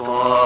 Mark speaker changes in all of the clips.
Speaker 1: الطاعون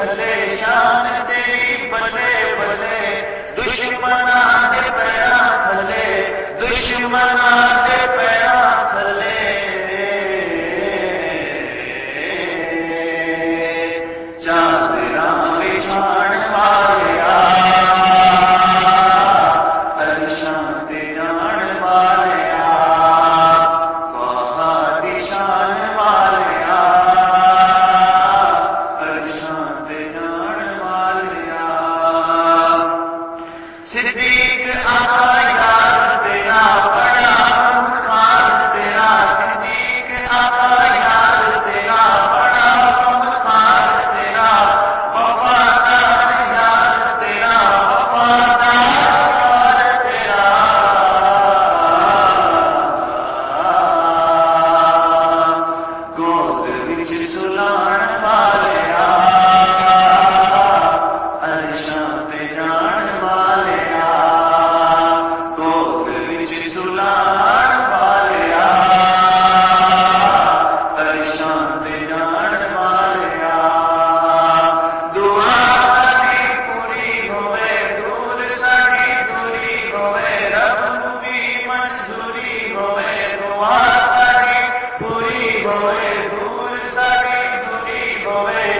Speaker 1: سلا Amen.